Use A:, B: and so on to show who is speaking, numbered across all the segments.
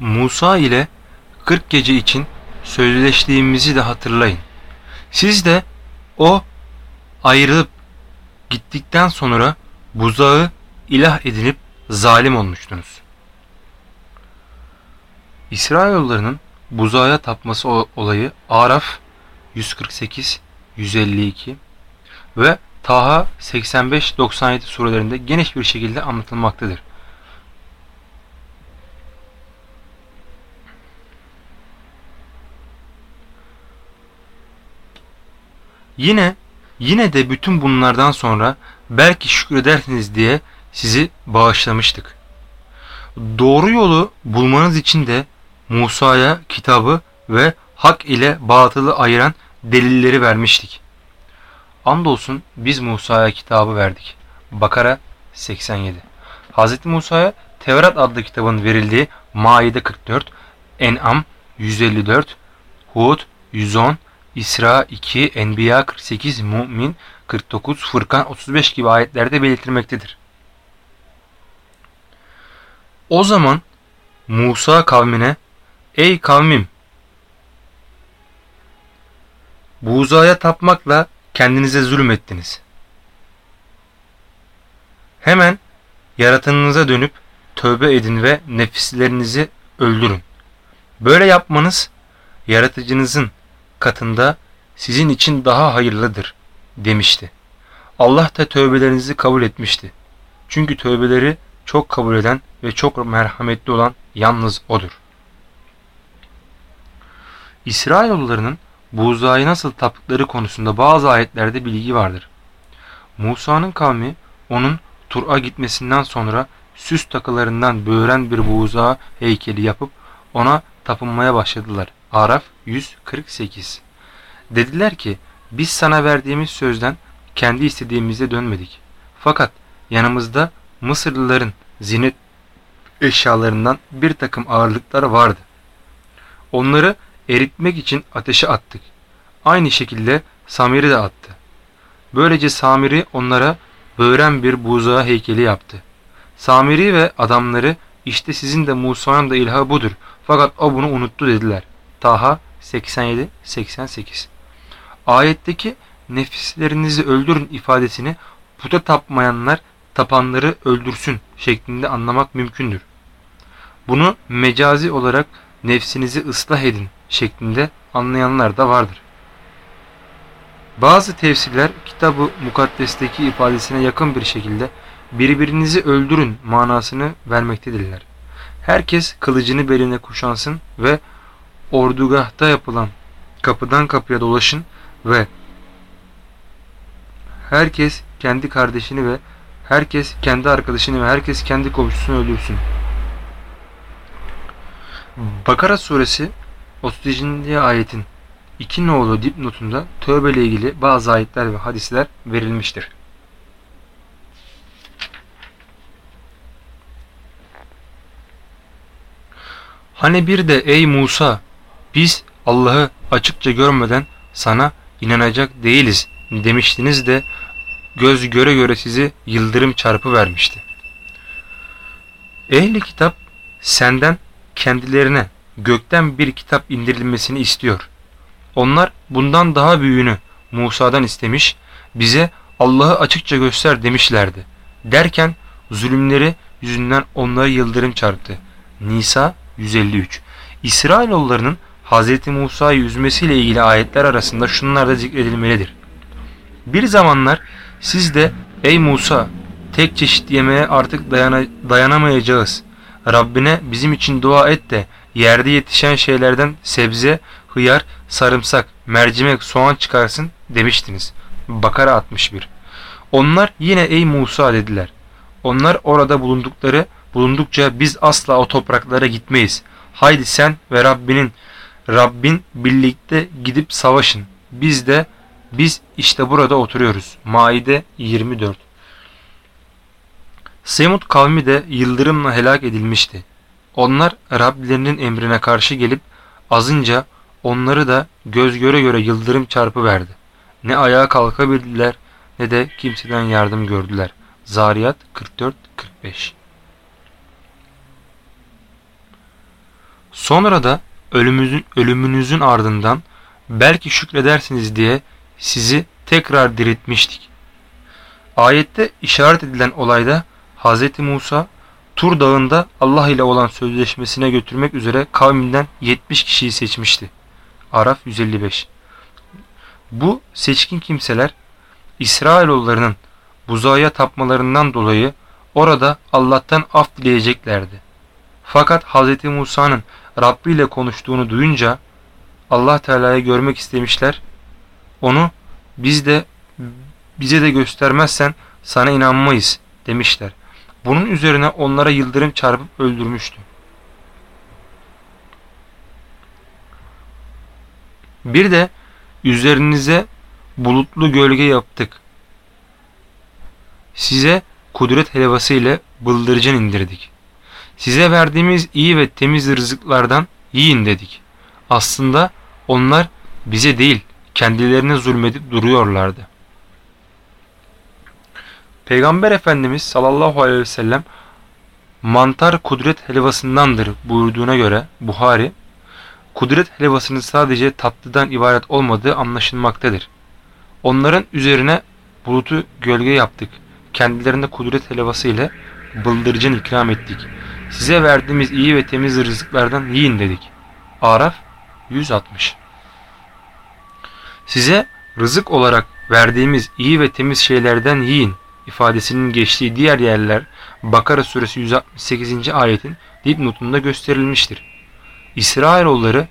A: Musa ile 40 gece için sözleştiğimizi de hatırlayın. Siz de o ayrılıp gittikten sonra buzağı ilah edinip zalim olmuştunuz. İsrailoğullarının buzağa tapması olayı Araf 148, 152 ve Taha 85-97 surelerinde geniş bir şekilde anlatılmaktadır. Yine yine de bütün bunlardan sonra belki şükredersiniz diye sizi bağışlamıştık. Doğru yolu bulmanız için de Musa'ya kitabı ve hak ile batılı ayıran delilleri vermiştik. Andolsun biz Musa'ya kitabı verdik. Bakara 87 Hz. Musa'ya Tevrat adlı kitabın verildiği Maide 44, En'am 154, Hud 110, İsra 2, Enbiya 48, Mümin 49, Fırkan 35 gibi ayetlerde belirtilmektedir. O zaman Musa kavmine Ey kavmim! Buğzaya tapmakla kendinize zulmettiniz. Hemen yaratınınıza dönüp tövbe edin ve nefislerinizi öldürün. Böyle yapmanız yaratıcınızın katında sizin için daha hayırlıdır demişti. Allah da tövbelerinizi kabul etmişti. Çünkü tövbeleri çok kabul eden ve çok merhametli olan yalnız O'dur. İsrailoğullarının buğzayı nasıl taptıkları konusunda bazı ayetlerde bilgi vardır. Musa'nın kavmi onun Tur'a gitmesinden sonra süs takılarından böğren bir buğza heykeli yapıp ona tapınmaya başladılar. Araf 148 Dediler ki biz sana verdiğimiz sözden kendi istediğimize dönmedik. Fakat yanımızda Mısırlıların zinet eşyalarından bir takım ağırlıklar vardı. Onları eritmek için ateşe attık. Aynı şekilde Samir'i de attı. Böylece Samir'i onlara böğren bir buzağı heykeli yaptı. Samiri ve adamları işte sizin de Musa'nın da ilahı budur. Fakat o bunu unuttu dediler. Taha 87-88 Ayetteki nefislerinizi öldürün ifadesini puta tapmayanlar tapanları öldürsün şeklinde anlamak mümkündür. Bunu mecazi olarak nefsinizi ıslah edin şeklinde anlayanlar da vardır. Bazı tefsirler kitabı mukaddesteki ifadesine yakın bir şekilde birbirinizi öldürün manasını vermektedirler. Herkes kılıcını beline kuşansın ve ordugahta yapılan kapıdan kapıya dolaşın ve herkes kendi kardeşini ve herkes kendi arkadaşını ve herkes kendi komşusunu öldürsün. Bakara suresi 30. ayetin 2 nolu dipnotunda tövbe ile ilgili bazı ayetler ve hadisler verilmiştir. Hani bir de ey Musa biz Allah'ı açıkça görmeden sana inanacak değiliz demiştiniz de göz göre göre sizi yıldırım çarpı vermişti. Ehli kitap senden kendilerine gökten bir kitap indirilmesini istiyor. Onlar bundan daha büyüğünü Musa'dan istemiş, bize Allah'ı açıkça göster demişlerdi. Derken zulümleri yüzünden onları yıldırım çarptı. Nisa 153 İsrailoğullarının Hz. Musa'yı üzmesiyle ilgili ayetler arasında şunlar da zikredilmelidir. Bir zamanlar siz de ey Musa tek çeşit yemeğe artık dayana, dayanamayacağız. Rabbine bizim için dua et de yerde yetişen şeylerden sebze, hıyar, sarımsak, mercimek, soğan çıkarsın demiştiniz. Bakara 61 Onlar yine ey Musa dediler. Onlar orada bulundukları bulundukça biz asla o topraklara gitmeyiz. Haydi sen ve Rabbinin Rabbin birlikte gidip savaşın. Biz de biz işte burada oturuyoruz. Maide 24 Semud kavmi de yıldırımla helak edilmişti. Onlar Rablerinin emrine karşı gelip azınca onları da göz göre göre yıldırım çarpı verdi. Ne ayağa kalkabildiler ne de kimseden yardım gördüler. Zariyat 44-45 Sonra da ölümünüzün, ölümünüzün ardından belki şükredersiniz diye sizi tekrar diriltmiştik. Ayette işaret edilen olayda Hz. Musa Tur dağında Allah ile olan sözleşmesine götürmek üzere kavminden 70 kişiyi seçmişti. Araf 155 Bu seçkin kimseler İsrailoğullarının buzağıya tapmalarından dolayı orada Allah'tan af dileyeceklerdi. Fakat Hz. Musa'nın Rabbi ile konuştuğunu duyunca Allah Teala'yı görmek istemişler. Onu biz de bize de göstermezsen sana inanmayız demişler. Bunun üzerine onlara yıldırım çarpıp öldürmüştü. Bir de üzerinize bulutlu gölge yaptık. Size kudret helvası ile bıldırcın indirdik. Size verdiğimiz iyi ve temiz rızıklardan yiyin dedik. Aslında onlar bize değil kendilerine zulmedip duruyorlardı. Peygamber Efendimiz sallallahu aleyhi ve sellem mantar kudret helvasındandır buyurduğuna göre Buhari, kudret helvasının sadece tatlıdan ibaret olmadığı anlaşılmaktadır. Onların üzerine bulutu gölge yaptık. Kendilerine kudret helvası ile bıldırcın ikram ettik. Size verdiğimiz iyi ve temiz rızıklardan yiyin dedik. Araf 160 Size rızık olarak verdiğimiz iyi ve temiz şeylerden yiyin ifadesinin geçtiği diğer yerler Bakara suresi 168. ayetin dipnotunda gösterilmiştir. İsrailoğulları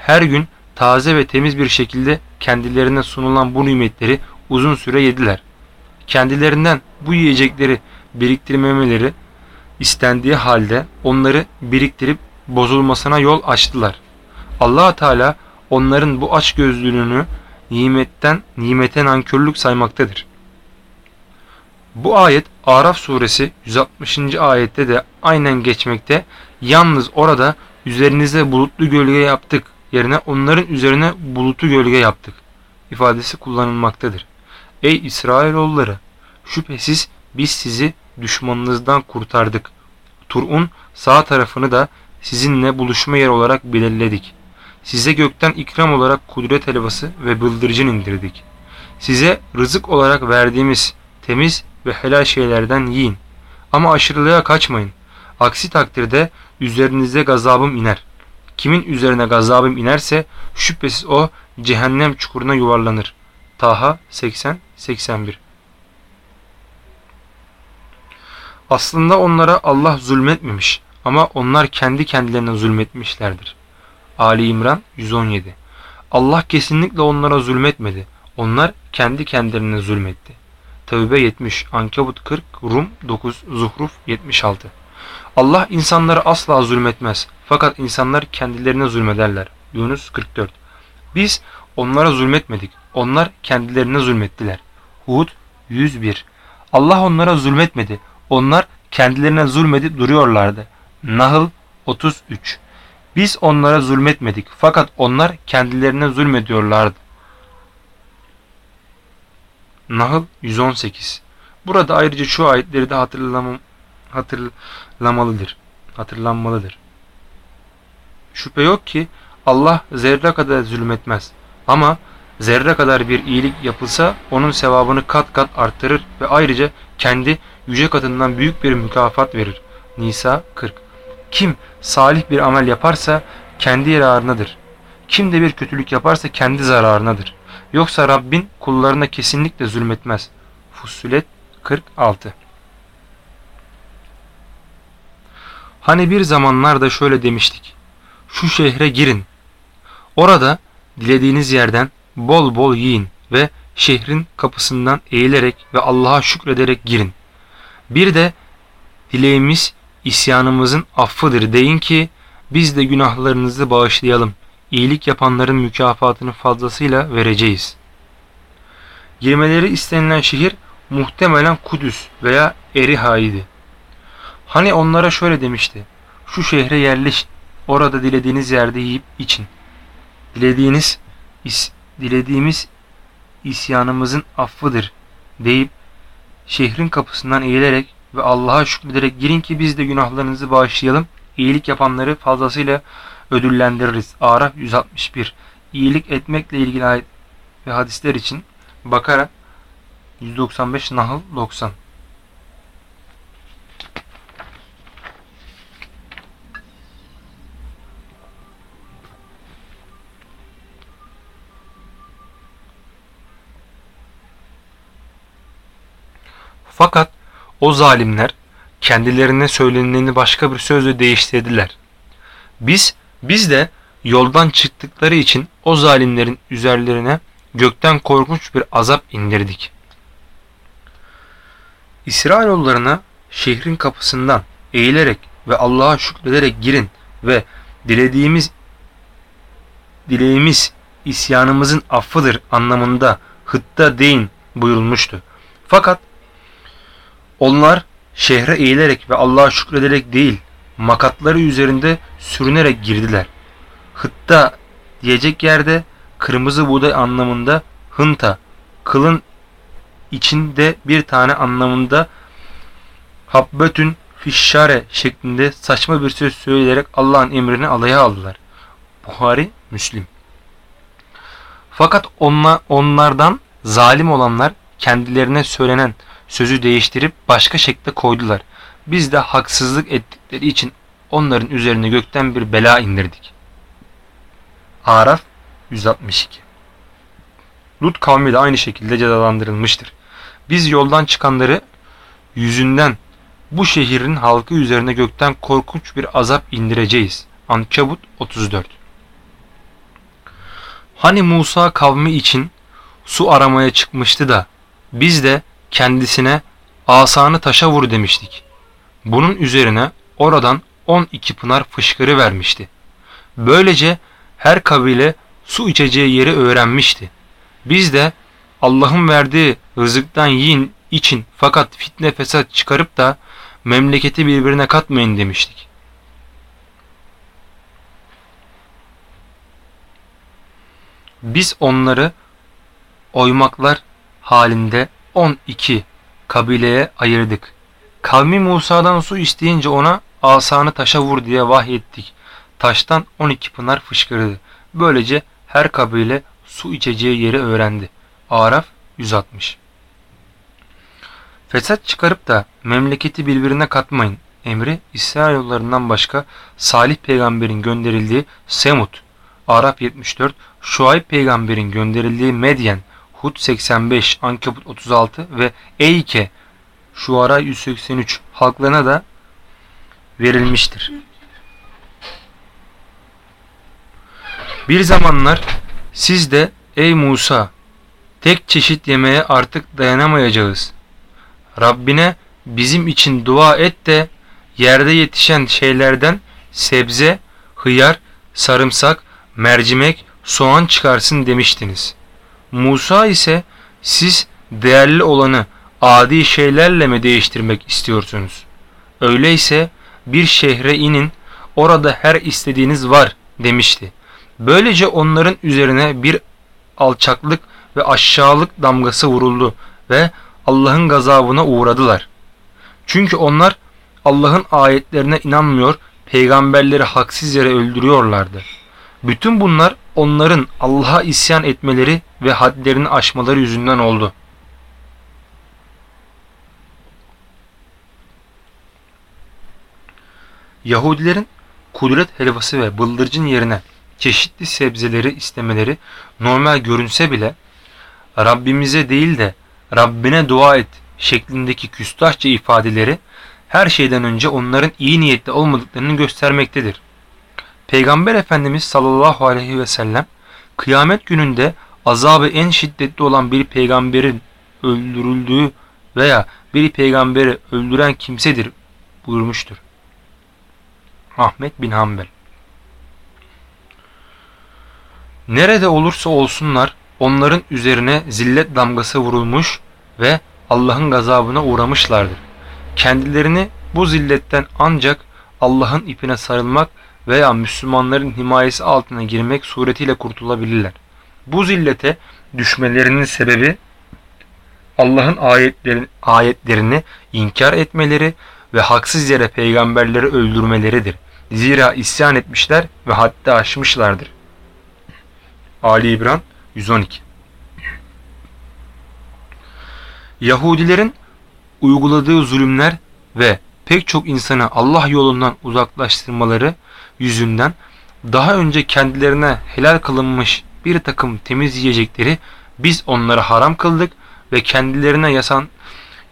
A: her gün taze ve temiz bir şekilde kendilerine sunulan bu nimetleri uzun süre yediler. Kendilerinden bu yiyecekleri biriktirmemeleri istendiği halde onları biriktirip bozulmasına yol açtılar. allah Teala onların bu açgözlülüğünü nimetten nimete nankörlük saymaktadır. Bu ayet Araf suresi 160. ayette de aynen geçmekte. Yalnız orada üzerinize bulutlu gölge yaptık yerine onların üzerine bulutu gölge yaptık ifadesi kullanılmaktadır. Ey İsrailoğulları şüphesiz biz sizi düşmanınızdan kurtardık. Tur'un sağ tarafını da sizinle buluşma yer olarak belirledik. Size gökten ikram olarak kudret helvası ve bıldırcın indirdik. Size rızık olarak verdiğimiz temiz ve helal şeylerden yiyin. Ama aşırılığa kaçmayın. Aksi takdirde üzerinize gazabım iner. Kimin üzerine gazabım inerse şüphesiz o cehennem çukuruna yuvarlanır. Taha 80-81 Aslında onlara Allah zulmetmemiş ama onlar kendi kendilerine zulmetmişlerdir. Ali İmran 117 Allah kesinlikle onlara zulmetmedi. Onlar kendi kendilerine zulmetti. Tevbe 70, Ankebut 40, Rum 9, Zuhruf 76. Allah insanlara asla zulmetmez. Fakat insanlar kendilerine zulmederler. Yunus 44. Biz onlara zulmetmedik. Onlar kendilerine zulmettiler. Hud 101. Allah onlara zulmetmedi. Onlar kendilerine zulmedip duruyorlardı. Nahl 33. Biz onlara zulmetmedik fakat onlar kendilerine zulmediyorlardı. Nahl 118. Burada ayrıca şu ayetleri de hatırlamam, hatırlamalıdır. Hatırlanmalıdır. Şüphe yok ki Allah zerre kadar zulmetmez. Ama zerre kadar bir iyilik yapılsa onun sevabını kat kat arttırır ve ayrıca kendi yüce katından büyük bir mükafat verir. Nisa 40 Kim salih bir amel yaparsa kendi yararınadır. Kim de bir kötülük yaparsa kendi zararınadır. Yoksa Rabbin kullarına kesinlikle zulmetmez. Fussilet 46 Hani bir zamanlarda şöyle demiştik. Şu şehre girin. Orada dilediğiniz yerden bol bol yiyin ve şehrin kapısından eğilerek ve Allah'a şükrederek girin. Bir de dileğimiz isyanımızın affıdır deyin ki biz de günahlarınızı bağışlayalım iyilik yapanların mükafatını fazlasıyla vereceğiz. Girmeleri istenilen şehir muhtemelen Kudüs veya Eriha'ydı. Hani onlara şöyle demişti. Şu şehre yerleş, orada dilediğiniz yerde yiyip için. Dilediğiniz, is, dilediğimiz isyanımızın affıdır deyip şehrin kapısından eğilerek ve Allah'a şükrederek girin ki biz de günahlarınızı bağışlayalım. İyilik yapanları fazlasıyla ödüllendiririz. Araf 161 İyilik etmekle ilgili ayet ve hadisler için Bakara 195 Nahl 90 Fakat o zalimler kendilerine söylenileni başka bir sözle değiştirdiler. Biz, biz de yoldan çıktıkları için o zalimlerin üzerlerine gökten korkunç bir azap indirdik. İsrailoğullarına şehrin kapısından eğilerek ve Allah'a şükrederek girin ve dilediğimiz dileğimiz isyanımızın affıdır anlamında hıtta deyin buyurulmuştu. Fakat onlar şehre eğilerek ve Allah'a şükrederek değil, makatları üzerinde sürünerek girdiler. Hıtta diyecek yerde kırmızı buğday anlamında hınta, kılın içinde bir tane anlamında habbetün fişşare şeklinde saçma bir söz söyleyerek Allah'ın emrini alaya aldılar. Buhari, Müslim. Fakat onlar, onlardan zalim olanlar kendilerine söylenen sözü değiştirip başka şekilde koydular. Biz de haksızlık ettikleri için onların üzerine gökten bir bela indirdik. Araf 162 Lut kavmi de aynı şekilde cezalandırılmıştır. Biz yoldan çıkanları yüzünden bu şehrin halkı üzerine gökten korkunç bir azap indireceğiz. Ankabut 34 Hani Musa kavmi için su aramaya çıkmıştı da biz de kendisine asanı taşa vur demiştik. Bunun üzerine oradan 12 pınar fışkırı vermişti. Böylece her kabile su içeceği yeri öğrenmişti. Biz de Allah'ın verdiği rızıktan yiyin için fakat fitne fesat çıkarıp da memleketi birbirine katmayın demiştik. Biz onları oymaklar halinde 12 kabileye ayırdık. Kavmi Musa'dan su isteyince ona asanı taşa vur diye vahyettik. Taştan 12 pınar fışkırdı. Böylece her kabile su içeceği yeri öğrendi. Araf 160 Fesat çıkarıp da memleketi birbirine katmayın emri İsrailoğullarından başka Salih peygamberin gönderildiği Semut, Arap 74, Şuayb peygamberin gönderildiği Medyen, Hud 85, Ankebut 36 ve Eyke, Şuara 183 halklarına da verilmiştir. Bir zamanlar siz de ey Musa tek çeşit yemeğe artık dayanamayacağız. Rabbine bizim için dua et de yerde yetişen şeylerden sebze, hıyar, sarımsak, mercimek, soğan çıkarsın demiştiniz. Musa ise siz değerli olanı adi şeylerle mi değiştirmek istiyorsunuz? Öyleyse bir şehre inin orada her istediğiniz var demişti. Böylece onların üzerine bir alçaklık ve aşağılık damgası vuruldu ve Allah'ın gazabına uğradılar. Çünkü onlar Allah'ın ayetlerine inanmıyor, peygamberleri haksız yere öldürüyorlardı. Bütün bunlar onların Allah'a isyan etmeleri ve hadlerini aşmaları yüzünden oldu. Yahudilerin kudret helvası ve bıldırcın yerine çeşitli sebzeleri istemeleri normal görünse bile Rabbimize değil de Rabbine dua et şeklindeki küstahça ifadeleri her şeyden önce onların iyi niyetli olmadıklarını göstermektedir. Peygamber Efendimiz sallallahu aleyhi ve sellem kıyamet gününde azabı en şiddetli olan bir peygamberin öldürüldüğü veya bir peygamberi öldüren kimsedir buyurmuştur. Ahmet bin Hanbel Nerede olursa olsunlar onların üzerine zillet damgası vurulmuş ve Allah'ın gazabına uğramışlardır. Kendilerini bu zilletten ancak Allah'ın ipine sarılmak veya Müslümanların himayesi altına girmek suretiyle kurtulabilirler. Bu zillete düşmelerinin sebebi Allah'ın ayetlerini, ayetlerini inkar etmeleri ve haksız yere peygamberleri öldürmeleridir. Zira isyan etmişler ve hatta aşmışlardır. Ali İbran 112 Yahudilerin uyguladığı zulümler ve pek çok insanı Allah yolundan uzaklaştırmaları yüzünden daha önce kendilerine helal kılınmış bir takım temiz yiyecekleri biz onlara haram kıldık ve kendilerine yasan,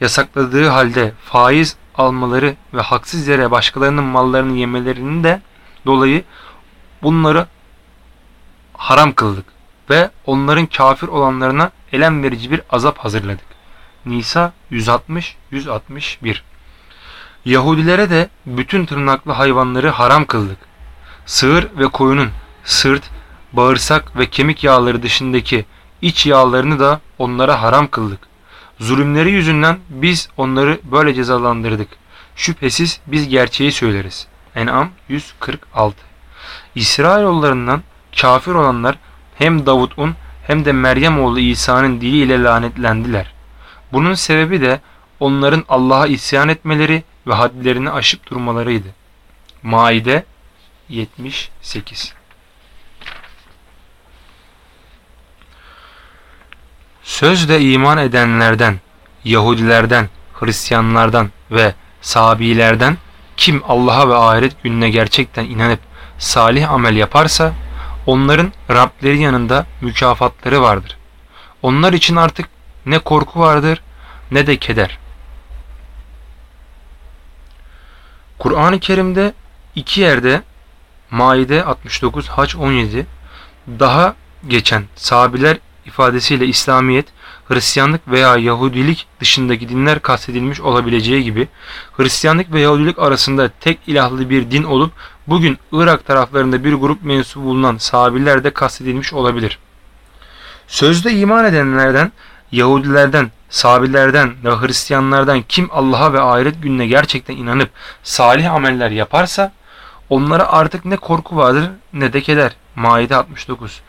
A: yasakladığı halde faiz almaları ve haksız yere başkalarının mallarını yemelerinin de dolayı bunları haram kıldık ve onların kafir olanlarına elem verici bir azap hazırladık. Nisa 160-161 Yahudilere de bütün tırnaklı hayvanları haram kıldık. Sığır ve koyunun sırt, bağırsak ve kemik yağları dışındaki iç yağlarını da onlara haram kıldık. Zulümleri yüzünden biz onları böyle cezalandırdık. Şüphesiz biz gerçeği söyleriz. En'am 146 İsrailoğullarından kafir olanlar hem Davut'un hem de Meryem oğlu İsa'nın diliyle lanetlendiler. Bunun sebebi de onların Allah'a isyan etmeleri ve hadlerini aşıp durmalarıydı. Maide 78 Sözde iman edenlerden, Yahudilerden, Hristiyanlardan ve Sabilerden kim Allah'a ve ahiret gününe gerçekten inanıp salih amel yaparsa onların Rableri yanında mükafatları vardır. Onlar için artık ne korku vardır ne de keder. Kur'an-ı Kerim'de iki yerde Maide 69, Haç 17 daha geçen sahabiler ifadesiyle İslamiyet, Hristiyanlık veya Yahudilik dışındaki dinler kastedilmiş olabileceği gibi Hristiyanlık ve Yahudilik arasında tek ilahlı bir din olup bugün Irak taraflarında bir grup mensubu bulunan sahabiler de kastedilmiş olabilir. Sözde iman edenlerden, Yahudilerden, Sabilerden ve Hristiyanlardan kim Allah'a ve ahiret gününe gerçekten inanıp salih ameller yaparsa onlara artık ne korku vardır ne de keder. Maide 69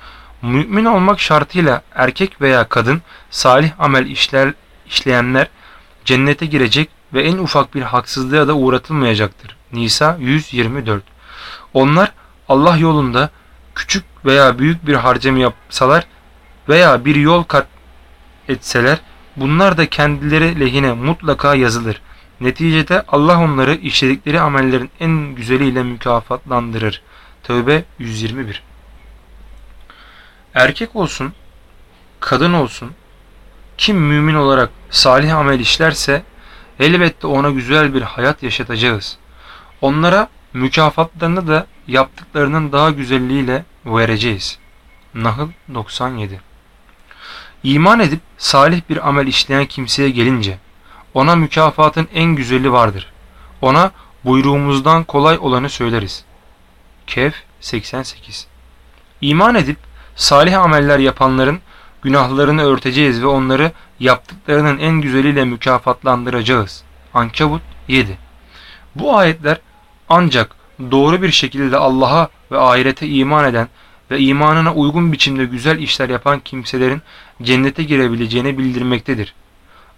A: Mümin olmak şartıyla erkek veya kadın salih amel işler, işleyenler cennete girecek ve en ufak bir haksızlığa da uğratılmayacaktır. Nisa 124 Onlar Allah yolunda küçük veya büyük bir harcama yapsalar veya bir yol kat etseler bunlar da kendileri lehine mutlaka yazılır. Neticede Allah onları işledikleri amellerin en güzeliyle mükafatlandırır. Tövbe 121 Erkek olsun, kadın olsun, kim mümin olarak salih amel işlerse elbette ona güzel bir hayat yaşatacağız. Onlara mükafatlarını da yaptıklarının daha güzelliğiyle vereceğiz. Nahl 97 İman edip salih bir amel işleyen kimseye gelince ona mükafatın en güzeli vardır. Ona buyruğumuzdan kolay olanı söyleriz. Kehf 88 İman edip salih ameller yapanların günahlarını örteceğiz ve onları yaptıklarının en güzeliyle mükafatlandıracağız. Ankebut 7 Bu ayetler ancak doğru bir şekilde Allah'a ve ahirete iman eden ve imanına uygun biçimde güzel işler yapan kimselerin cennete girebileceğini bildirmektedir.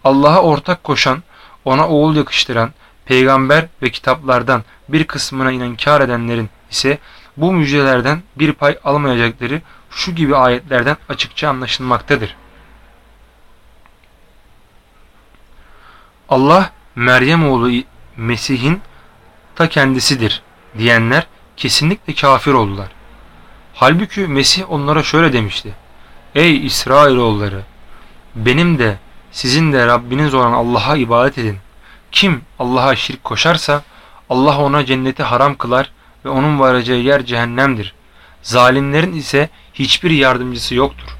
A: Allah'a ortak koşan, ona oğul yakıştıran, peygamber ve kitaplardan bir kısmına inkar edenlerin ise bu müjdelerden bir pay almayacakları şu gibi ayetlerden açıkça anlaşılmaktadır. Allah Meryem oğlu Mesih'in ta kendisidir diyenler kesinlikle kafir oldular. Halbuki Mesih onlara şöyle demişti. Ey İsrailoğulları! Benim de sizin de Rabbiniz olan Allah'a ibadet edin. Kim Allah'a şirk koşarsa Allah ona cenneti haram kılar ve onun varacağı yer cehennemdir. Zalimlerin ise hiçbir yardımcısı yoktur.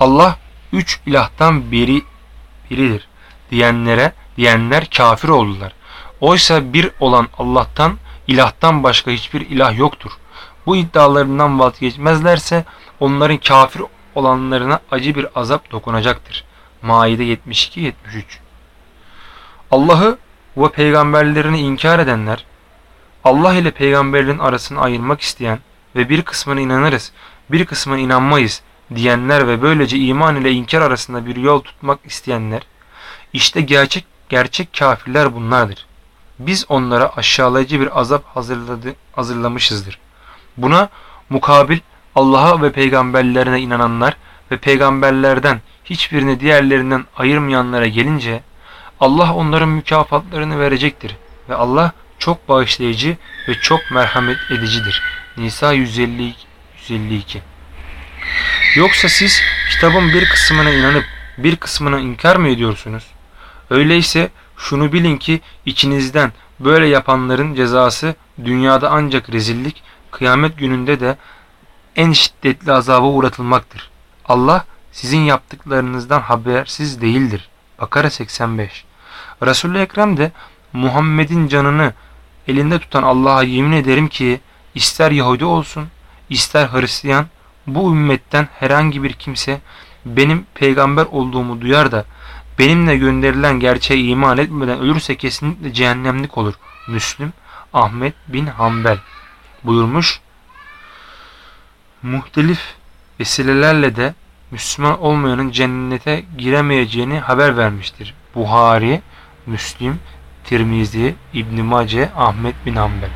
A: Allah üç ilahtan biri biridir diyenlere diyenler kafir oldular. Oysa bir olan Allah'tan ilahtan başka hiçbir ilah yoktur. Bu iddialarından vazgeçmezlerse onların kafir olanlarına acı bir azap dokunacaktır. Maide 72-73 Allah'ı ve peygamberlerini inkar edenler, Allah ile peygamberlerin arasını ayırmak isteyen ve bir kısmına inanırız, bir kısmına inanmayız diyenler ve böylece iman ile inkar arasında bir yol tutmak isteyenler, işte gerçek gerçek kafirler bunlardır. biz onlara aşağılayıcı bir azap hazırladı, hazırlamışızdır. Buna mukabil Allah'a ve peygamberlerine inananlar ve peygamberlerden hiçbirini diğerlerinden ayırmayanlara gelince Allah onların mükafatlarını verecektir ve Allah çok bağışlayıcı ve çok merhamet edicidir. Nisa 150, 152 Yoksa siz kitabın bir kısmına inanıp bir kısmına inkar mı ediyorsunuz? Öyleyse şunu bilin ki içinizden böyle yapanların cezası dünyada ancak rezillik, kıyamet gününde de en şiddetli azaba uğratılmaktır. Allah sizin yaptıklarınızdan habersiz değildir. Bakara 85 Resul-i Ekrem de Muhammed'in canını elinde tutan Allah'a yemin ederim ki ister Yahudi olsun ister Hristiyan bu ümmetten herhangi bir kimse benim peygamber olduğumu duyar da benimle gönderilen gerçeğe iman etmeden ölürse kesinlikle cehennemlik olur. Müslüm Ahmet bin Hanbel buyurmuş. Muhtelif vesilelerle de Müslüman olmayanın cennete giremeyeceğini haber vermiştir. Buhari, Müslim, Tirmizi, İbn Mace, Ahmet bin Hanbel.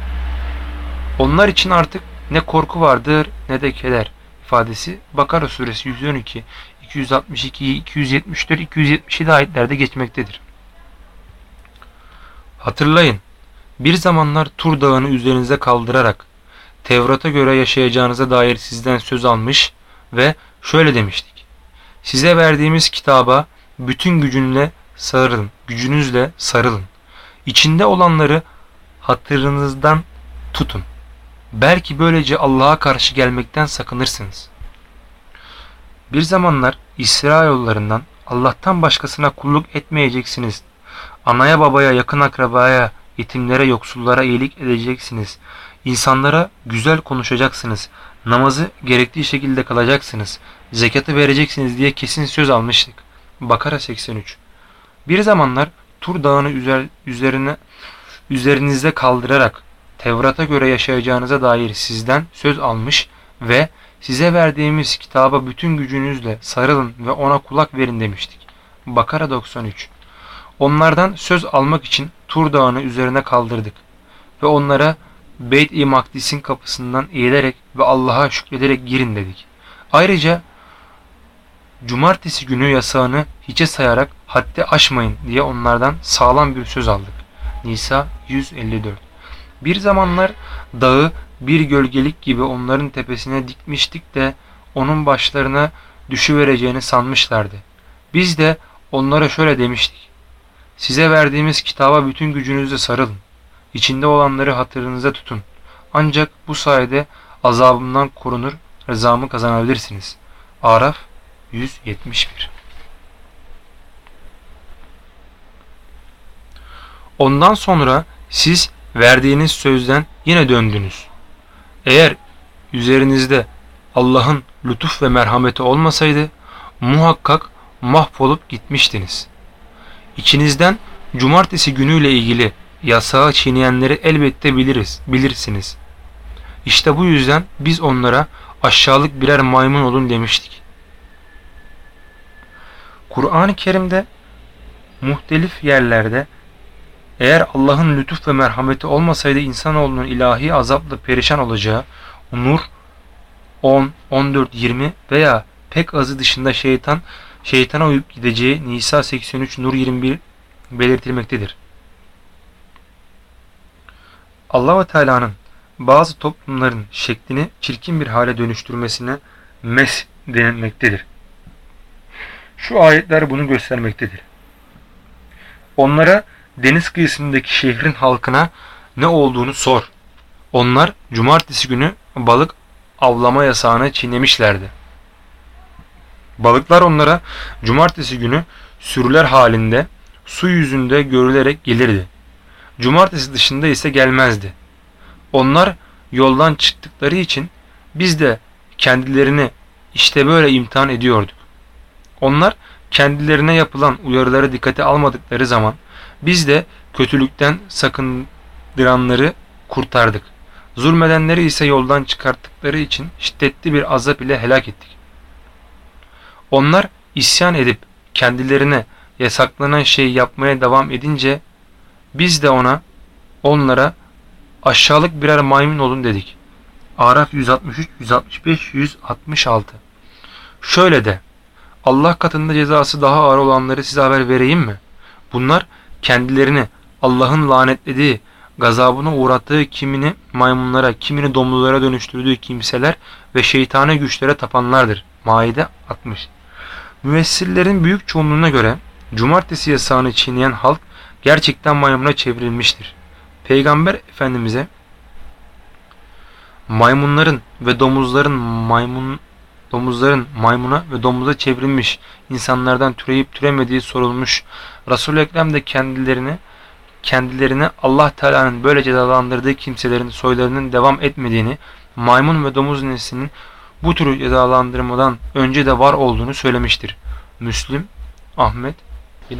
A: Onlar için artık ne korku vardır ne de keder ifadesi Bakara suresi 112, 262, 274, 277 ayetlerde geçmektedir. Hatırlayın, bir zamanlar Tur Dağı'nı üzerinize kaldırarak Tevrat'a göre yaşayacağınıza dair sizden söz almış ve şöyle demiştik. Size verdiğimiz kitaba bütün gücünle sarılın, gücünüzle sarılın. İçinde olanları hatırınızdan tutun. Belki böylece Allah'a karşı gelmekten sakınırsınız. Bir zamanlar İsrailoğullarından Allah'tan başkasına kulluk etmeyeceksiniz. Anaya babaya, yakın akrabaya, yetimlere, yoksullara iyilik edeceksiniz. İnsanlara güzel konuşacaksınız. Namazı gerektiği şekilde kalacaksınız. Zekatı vereceksiniz diye kesin söz almıştık. Bakara 83 Bir zamanlar Tur Dağı'nı üzerine, üzerinizde kaldırarak Tevrat'a göre yaşayacağınıza dair sizden söz almış ve size verdiğimiz kitaba bütün gücünüzle sarılın ve ona kulak verin demiştik. Bakara 93 Onlardan söz almak için Tur Dağı'nı üzerine kaldırdık ve onlara Beyt-i Makdis'in kapısından eğilerek ve Allah'a şükrederek girin dedik. Ayrıca cumartesi günü yasağını hiçe sayarak haddi aşmayın diye onlardan sağlam bir söz aldık. Nisa 154 Bir zamanlar dağı bir gölgelik gibi onların tepesine dikmiştik de onun başlarına düşüvereceğini sanmışlardı. Biz de onlara şöyle demiştik. Size verdiğimiz kitaba bütün gücünüzle sarılın. İçinde olanları hatırınıza tutun. Ancak bu sayede azabımdan korunur, rızamı kazanabilirsiniz. Araf 171 Ondan sonra siz verdiğiniz sözden yine döndünüz. Eğer üzerinizde Allah'ın lütuf ve merhameti olmasaydı muhakkak mahvolup gitmiştiniz. İçinizden cumartesi günüyle ilgili yasağı çiğneyenleri elbette biliriz, bilirsiniz. İşte bu yüzden biz onlara aşağılık birer maymun olun demiştik. Kur'an-ı Kerim'de muhtelif yerlerde eğer Allah'ın lütuf ve merhameti olmasaydı insanoğlunun ilahi azapla perişan olacağı Nur 10, 14, 20 veya pek azı dışında şeytan şeytana uyup gideceği Nisa 83, Nur 21 belirtilmektedir. Allah ve Teala'nın bazı toplumların şeklini çirkin bir hale dönüştürmesine mes denilmektedir. Şu ayetler bunu göstermektedir. Onlara deniz kıyısındaki şehrin halkına ne olduğunu sor. Onlar cumartesi günü balık avlama yasağını çiğnemişlerdi. Balıklar onlara cumartesi günü sürüler halinde su yüzünde görülerek gelirdi. Cumartesi dışında ise gelmezdi. Onlar yoldan çıktıkları için biz de kendilerini işte böyle imtihan ediyorduk. Onlar kendilerine yapılan uyarıları dikkate almadıkları zaman biz de kötülükten sakındıranları kurtardık. Zulmedenleri ise yoldan çıkarttıkları için şiddetli bir azap ile helak ettik. Onlar isyan edip kendilerine yasaklanan şeyi yapmaya devam edince biz de ona onlara aşağılık birer maymun olun dedik. Araf 163, 165, 166 Şöyle de Allah katında cezası daha ağır olanları size haber vereyim mi? Bunlar kendilerini Allah'ın lanetlediği, gazabına uğrattığı kimini maymunlara, kimini domuzlara dönüştürdüğü kimseler ve şeytani güçlere tapanlardır. Maide 60 Müessillerin büyük çoğunluğuna göre cumartesi yasağını çiğneyen halk gerçekten maymuna çevrilmiştir. Peygamber Efendimiz'e maymunların ve domuzların maymun domuzların maymuna ve domuza çevrilmiş insanlardan türeyip türemediği sorulmuş. Resul-i Ekrem de kendilerini kendilerine Allah Teala'nın böyle cezalandırdığı kimselerin soylarının devam etmediğini, maymun ve domuz neslinin bu tür cezalandırmadan önce de var olduğunu söylemiştir. Müslim, Ahmet bin